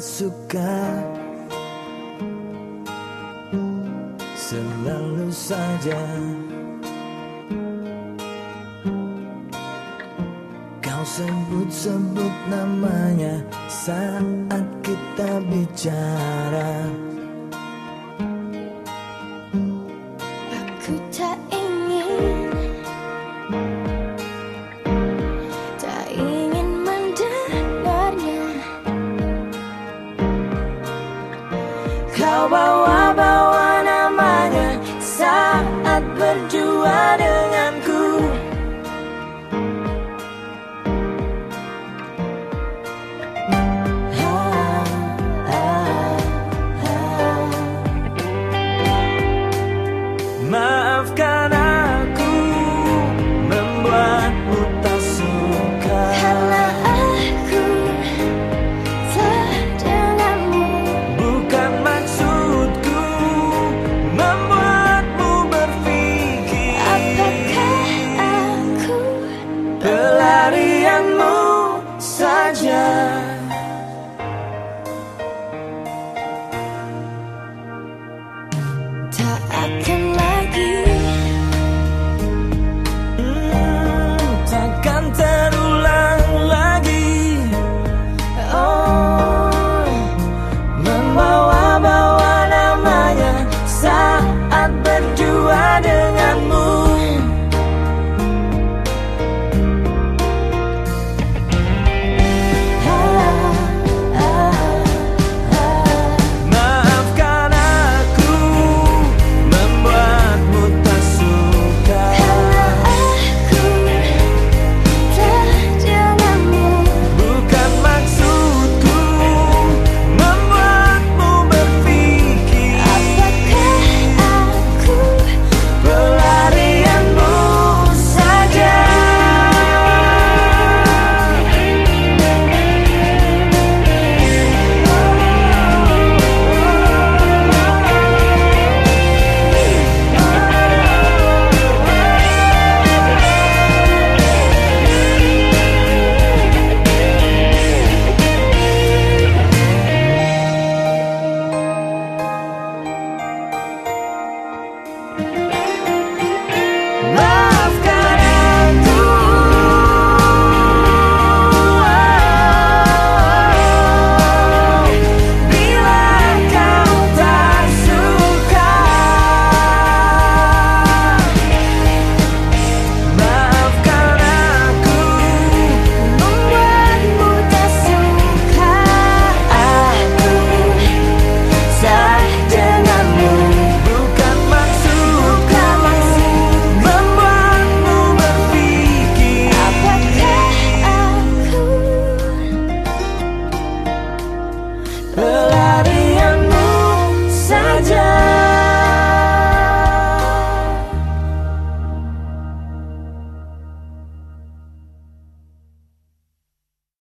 suka Selalu saja. Kau sebut-sebut namanya Saat kita bicara Kau bawa-bawa namanya Saat berdua denganku. Maafkan aku I can